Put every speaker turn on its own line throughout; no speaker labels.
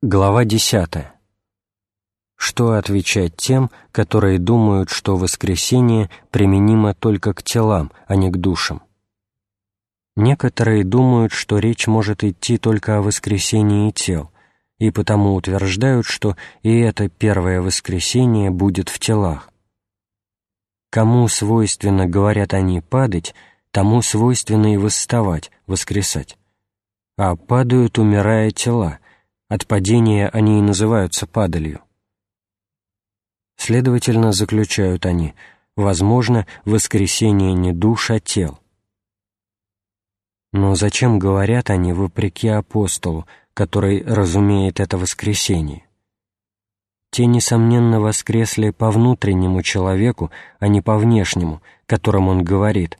Глава 10. Что отвечать тем, которые думают, что воскресение применимо только к телам, а не к душам? Некоторые думают, что речь может идти только о воскресении тел, и потому утверждают, что и это первое воскресение будет в телах. Кому свойственно, говорят они, падать, тому свойственно и восставать, воскресать. А падают, умирая тела, от падения они и называются падалью. Следовательно, заключают они, возможно, воскресение не душ, а тел. Но зачем говорят они вопреки апостолу, который разумеет это воскресение? Те, несомненно, воскресли по внутреннему человеку, а не по внешнему, которым он говорит.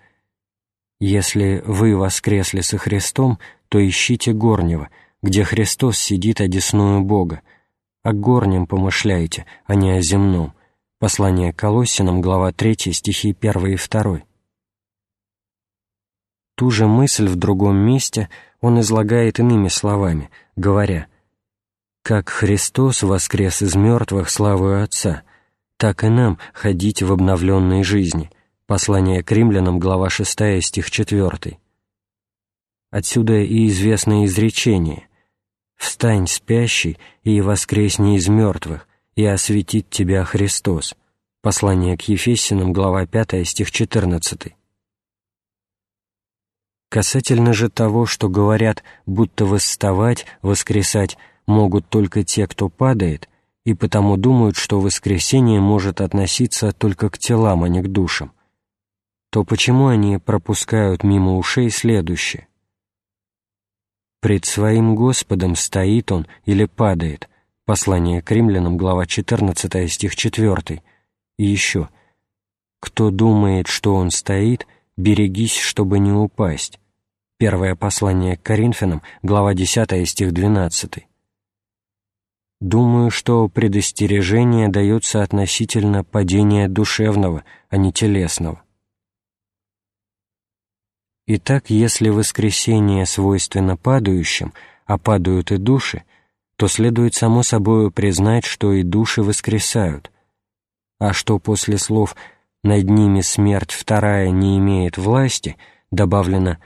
«Если вы воскресли со Христом, то ищите горнего, где Христос сидит одесную Бога. О горнем помышляйте, а не о земном. Послание к Колоссянам, глава 3, стихи 1 и 2. Ту же мысль в другом месте он излагает иными словами, говоря «Как Христос воскрес из мертвых славою Отца, так и нам ходить в обновленной жизни». Послание к римлянам, глава 6, стих 4. Отсюда и известное изречение «Встань, спящий, и воскресни из мертвых, и осветит тебя Христос». Послание к Ефесиным, глава 5, стих 14. Касательно же того, что говорят, будто восставать, воскресать могут только те, кто падает, и потому думают, что воскресение может относиться только к телам, а не к душам, то почему они пропускают мимо ушей следующее? Пред своим Господом стоит он или падает. Послание к римлянам, глава 14, стих 4. И еще. Кто думает, что он стоит, берегись, чтобы не упасть. Первое послание к Коринфянам, глава 10, стих 12. Думаю, что предостережение дается относительно падения душевного, а не телесного. Итак, если воскресение свойственно падающим, а падают и души, то следует само собою признать, что и души воскресают, а что после слов «над ними смерть вторая не имеет власти» добавлено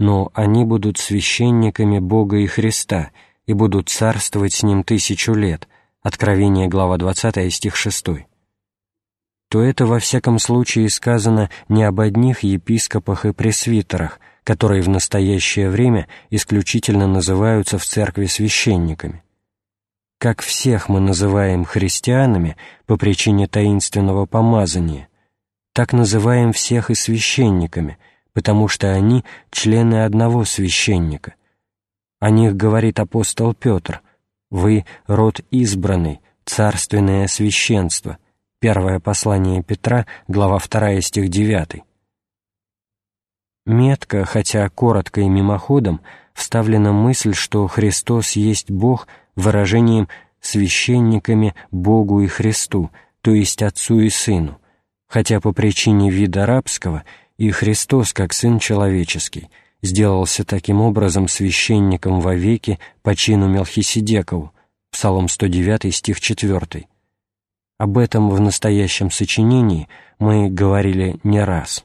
«но они будут священниками Бога и Христа и будут царствовать с Ним тысячу лет» Откровение, глава 20, стих 6 то это во всяком случае сказано не об одних епископах и пресвитерах, которые в настоящее время исключительно называются в церкви священниками. Как всех мы называем христианами по причине таинственного помазания, так называем всех и священниками, потому что они члены одного священника. О них говорит апостол Петр, «Вы — род избранный, царственное священство», Первое послание Петра, глава 2, стих 9. Метко, хотя коротко и мимоходом, вставлена мысль, что Христос есть Бог выражением «священниками Богу и Христу», то есть Отцу и Сыну, хотя по причине вида рабского и Христос, как Сын человеческий, сделался таким образом священником вовеки по чину Мелхиседекову, Псалом 109, стих 4. Об этом в настоящем сочинении мы говорили не раз.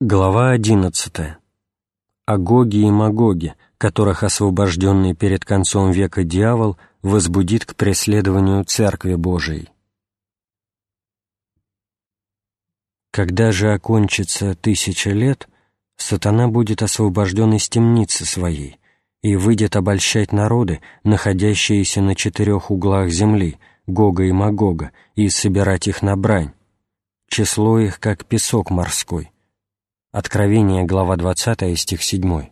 Глава 11. О Гоге и Магоге, которых освобожденный перед концом века дьявол возбудит к преследованию Церкви Божией. Когда же окончится тысяча лет, сатана будет освобожден из темницы своей, и выйдет обольщать народы, находящиеся на четырех углах земли, Гога и Магога, и собирать их на брань. Число их, как песок морской. Откровение, глава 20, стих 7.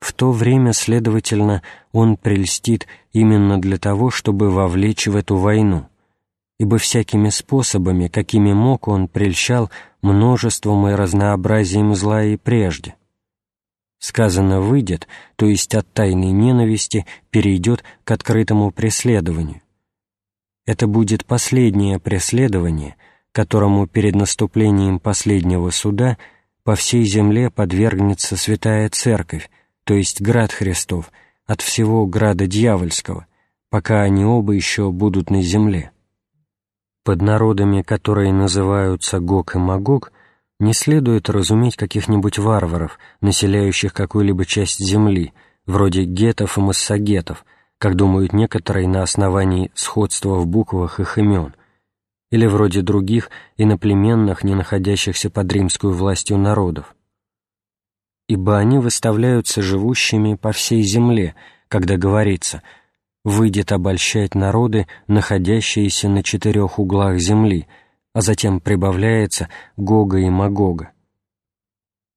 В то время, следовательно, он прельстит именно для того, чтобы вовлечь в эту войну, ибо всякими способами, какими мог, он прельщал множеством и разнообразием зла и прежде — сказано «выйдет», то есть от тайной ненависти перейдет к открытому преследованию. Это будет последнее преследование, которому перед наступлением последнего суда по всей земле подвергнется Святая Церковь, то есть град Христов, от всего града дьявольского, пока они оба еще будут на земле. Под народами, которые называются Гог и Магог, не следует разуметь каких-нибудь варваров, населяющих какую-либо часть земли, вроде гетов и массагетов, как думают некоторые на основании сходства в буквах их имен, или вроде других иноплеменных, не находящихся под римскую властью народов. Ибо они выставляются живущими по всей земле, когда говорится «выйдет обольщать народы, находящиеся на четырех углах земли», а затем прибавляется Гога и Магога.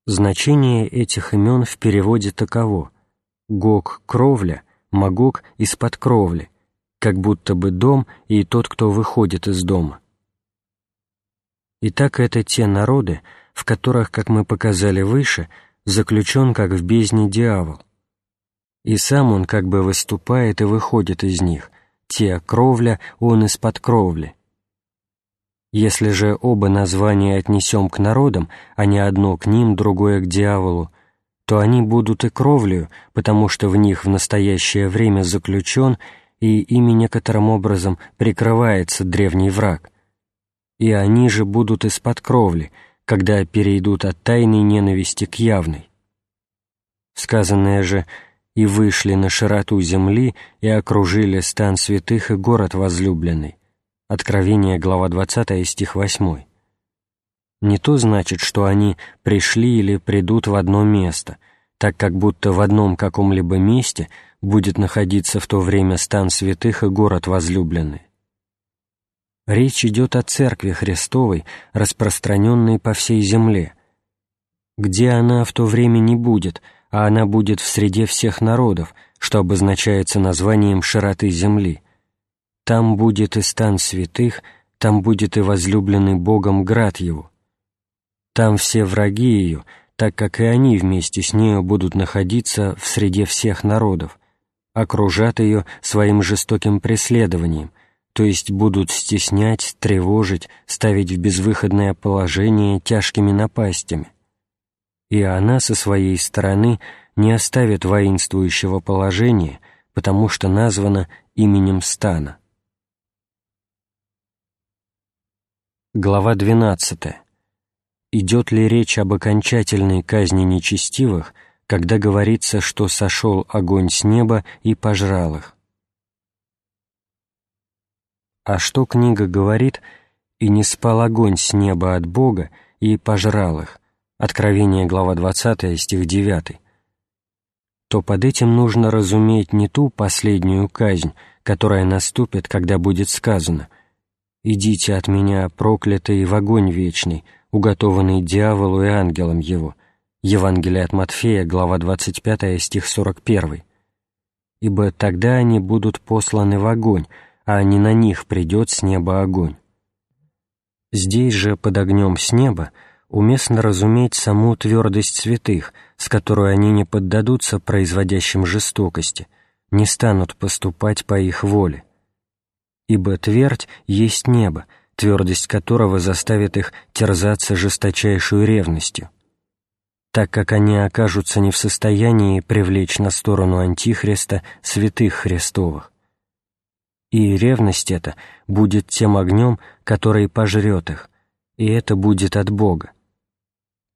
Значение этих имен в переводе таково Гог — кровля, Магог — из-под кровли, как будто бы дом и тот, кто выходит из дома. Итак, это те народы, в которых, как мы показали выше, заключен как в бездне дьявол. И сам он как бы выступает и выходит из них, те кровля, он из-под кровли. Если же оба названия отнесем к народам, а не одно к ним, другое к дьяволу, то они будут и кровлею, потому что в них в настоящее время заключен и ими некоторым образом прикрывается древний враг. И они же будут из-под кровли, когда перейдут от тайной ненависти к явной. Сказанное же «и вышли на широту земли и окружили стан святых и город возлюбленный» Откровение, глава 20, стих 8. Не то значит, что они пришли или придут в одно место, так как будто в одном каком-либо месте будет находиться в то время стан святых и город возлюбленный. Речь идет о Церкви Христовой, распространенной по всей земле. Где она в то время не будет, а она будет в среде всех народов, что обозначается названием широты земли – там будет и стан святых, там будет и возлюбленный Богом град его. Там все враги ее, так как и они вместе с нею будут находиться в среде всех народов, окружат ее своим жестоким преследованием, то есть будут стеснять, тревожить, ставить в безвыходное положение тяжкими напастями. И она со своей стороны не оставит воинствующего положения, потому что названа именем стана. Глава 12. Идет ли речь об окончательной казни нечестивых, когда говорится, что сошел огонь с неба и пожрал их? А что книга говорит «и не спал огонь с неба от Бога и пожрал их» Откровение, глава 20, стих 9 то под этим нужно разуметь не ту последнюю казнь, которая наступит, когда будет сказано «Идите от меня, проклятые, в огонь вечный, уготованный дьяволу и ангелам его». Евангелие от Матфея, глава 25, стих 41. «Ибо тогда они будут посланы в огонь, а не на них придет с неба огонь». Здесь же, под огнем с неба, уместно разуметь саму твердость святых, с которой они не поддадутся производящим жестокости, не станут поступать по их воле ибо твердь есть небо, твердость которого заставит их терзаться жесточайшую ревностью. Так как они окажутся не в состоянии привлечь на сторону Антихриста святых Христовых. И ревность эта будет тем огнем, который пожрет их, и это будет от Бога.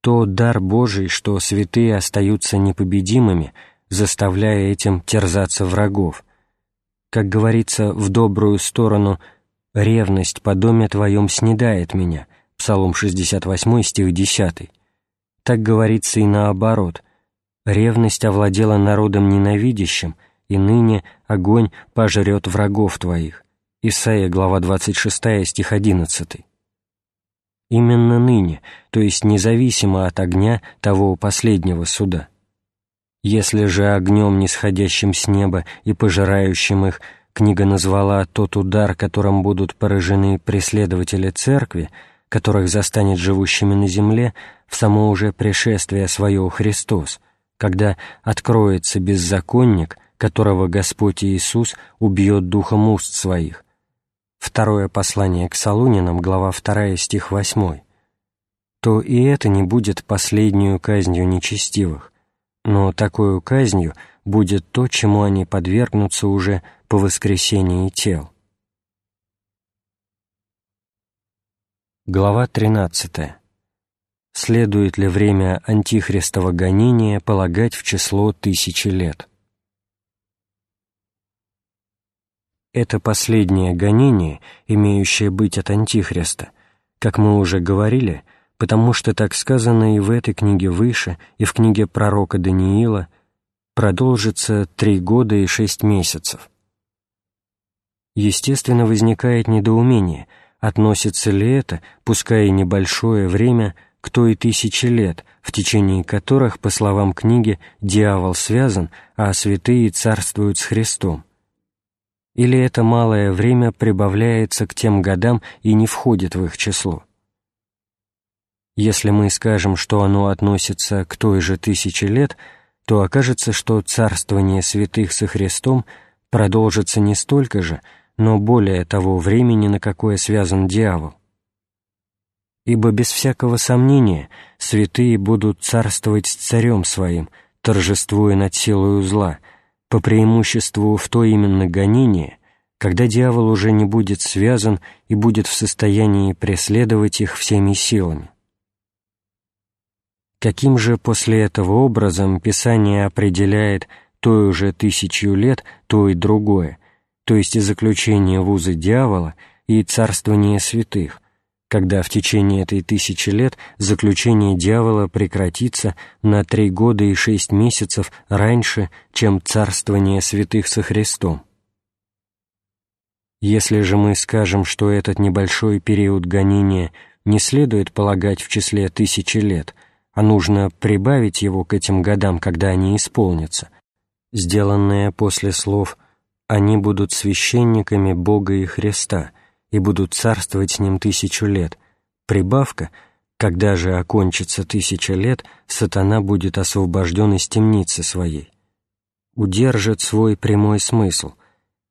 То дар Божий, что святые остаются непобедимыми, заставляя этим терзаться врагов – как говорится, в добрую сторону «ревность по доме твоем снедает меня» Псалом 68, стих 10. Так говорится и наоборот. «Ревность овладела народом ненавидящим, и ныне огонь пожрет врагов твоих» Исайя, глава 26, стих 11. Именно ныне, то есть независимо от огня того последнего суда. Если же огнем, нисходящим с неба и пожирающим их, книга назвала тот удар, которым будут поражены преследователи церкви, которых застанет живущими на земле в само уже пришествие свое Христос, когда откроется беззаконник, которого Господь Иисус убьет духом уст своих. Второе послание к Солунинам, глава 2, стих 8. То и это не будет последнюю казнью нечестивых, но такой казнью будет то, чему они подвергнутся уже по воскресении тел. Глава 13. Следует ли время антихристова гонения полагать в число тысячи лет? Это последнее гонение, имеющее быть от Антихриста, как мы уже говорили, потому что так сказано и в этой книге выше, и в книге пророка Даниила, продолжится три года и шесть месяцев. Естественно, возникает недоумение, относится ли это, пускай и небольшое время, к той тысяче лет, в течение которых, по словам книги, дьявол связан, а святые царствуют с Христом. Или это малое время прибавляется к тем годам и не входит в их число? Если мы скажем, что оно относится к той же тысяче лет, то окажется, что царствование святых со Христом продолжится не столько же, но более того времени, на какое связан дьявол. Ибо без всякого сомнения святые будут царствовать с царем своим, торжествуя над силою зла, по преимуществу в то именно гонение, когда дьявол уже не будет связан и будет в состоянии преследовать их всеми силами. Каким же после этого образом Писание определяет той уже тысячью лет то и другое, то есть и заключение в узы дьявола и царствование святых, когда в течение этой тысячи лет заключение дьявола прекратится на три года и шесть месяцев раньше, чем царствование святых со Христом. Если же мы скажем, что этот небольшой период гонения не следует полагать в числе тысячи лет – а нужно прибавить его к этим годам, когда они исполнятся, сделанное после слов «они будут священниками Бога и Христа и будут царствовать с Ним тысячу лет», прибавка «когда же окончится тысяча лет, сатана будет освобожден из темницы своей», удержит свой прямой смысл,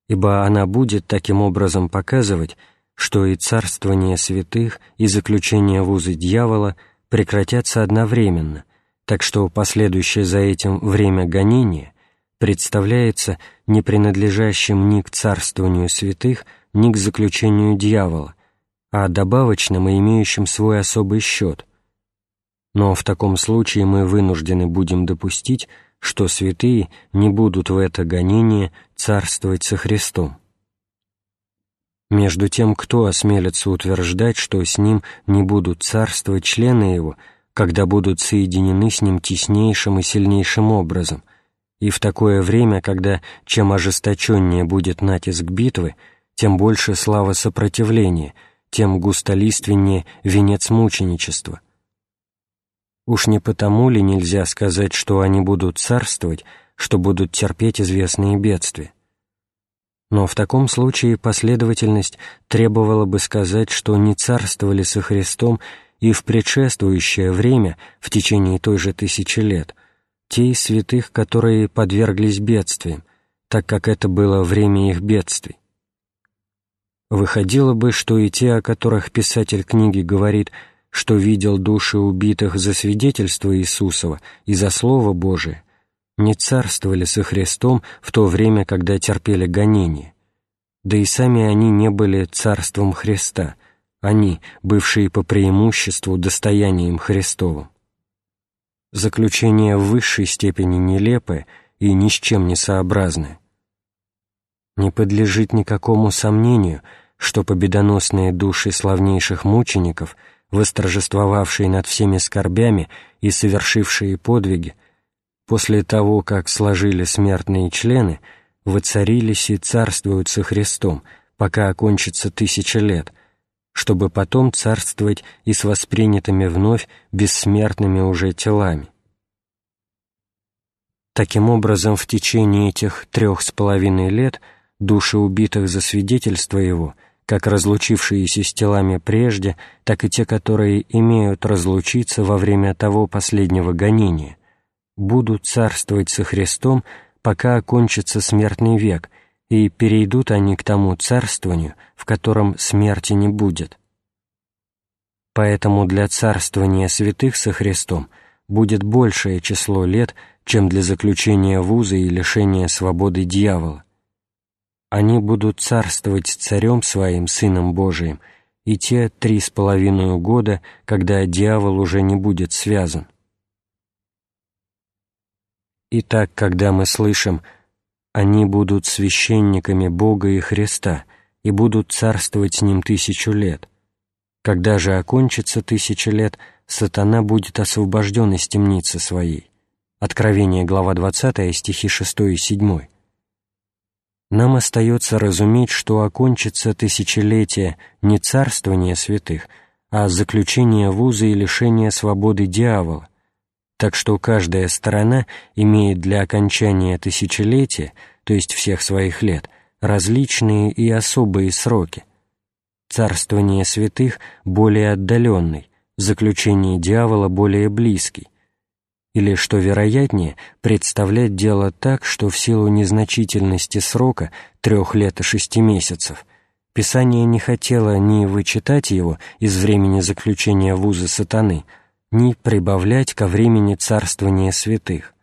ибо она будет таким образом показывать, что и царствование святых, и заключение в узы дьявола – прекратятся одновременно, так что последующее за этим время гонения представляется не принадлежащим ни к царствованию святых, ни к заключению дьявола, а добавочным и имеющим свой особый счет. Но в таком случае мы вынуждены будем допустить, что святые не будут в это гонение царствовать со Христом. Между тем, кто осмелится утверждать, что с ним не будут царствовать члены его, когда будут соединены с ним теснейшим и сильнейшим образом, и в такое время, когда чем ожесточеннее будет натиск битвы, тем больше слава сопротивления, тем густолиственнее венец мученичества. Уж не потому ли нельзя сказать, что они будут царствовать, что будут терпеть известные бедствия? Но в таком случае последовательность требовала бы сказать, что не царствовали со Христом и в предшествующее время, в течение той же тысячи лет, те из святых, которые подверглись бедствиям, так как это было время их бедствий. Выходило бы, что и те, о которых писатель книги говорит, что видел души убитых за свидетельство Иисусова и за Слово Божие, не царствовали со Христом в то время, когда терпели гонения. Да и сами они не были царством Христа, они, бывшие по преимуществу достоянием Христовым. Заключение в высшей степени нелепое и ни с чем не сообразное. Не подлежит никакому сомнению, что победоносные души славнейших мучеников, восторжествовавшие над всеми скорбями и совершившие подвиги, после того, как сложили смертные члены, воцарились и царствуют со Христом, пока окончится тысяча лет, чтобы потом царствовать и с воспринятыми вновь бессмертными уже телами. Таким образом, в течение этих трех с половиной лет души убитых за свидетельство его, как разлучившиеся с телами прежде, так и те, которые имеют разлучиться во время того последнего гонения, будут царствовать со Христом, пока окончится смертный век, и перейдут они к тому царствованию, в котором смерти не будет. Поэтому для царствования святых со Христом будет большее число лет, чем для заключения вуза и лишения свободы дьявола. Они будут царствовать с царем своим, Сыном Божиим, и те три с половиной года, когда дьявол уже не будет связан. Итак, когда мы слышим «они будут священниками Бога и Христа и будут царствовать с Ним тысячу лет», когда же окончится тысяча лет, сатана будет освобожден из темницы своей. Откровение, глава 20, стихи 6 и 7. Нам остается разуметь, что окончится тысячелетие не царствования святых, а заключение вуза и лишение свободы дьявола, так что каждая сторона имеет для окончания тысячелетия, то есть всех своих лет, различные и особые сроки. Царствование святых более отдаленный, заключение дьявола более близкий, или, что вероятнее, представлять дело так, что в силу незначительности срока трех лет и шести месяцев Писание не хотело ни вычитать его из времени заключения вуза сатаны, ни прибавлять ко времени царствования святых.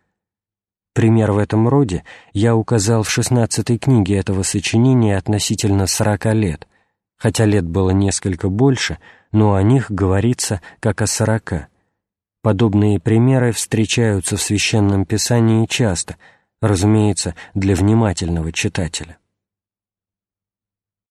Пример в этом роде я указал в шестнадцатой книге этого сочинения относительно сорока лет, хотя лет было несколько больше, но о них говорится как о сорока – Подобные примеры встречаются в Священном Писании часто, разумеется, для внимательного читателя.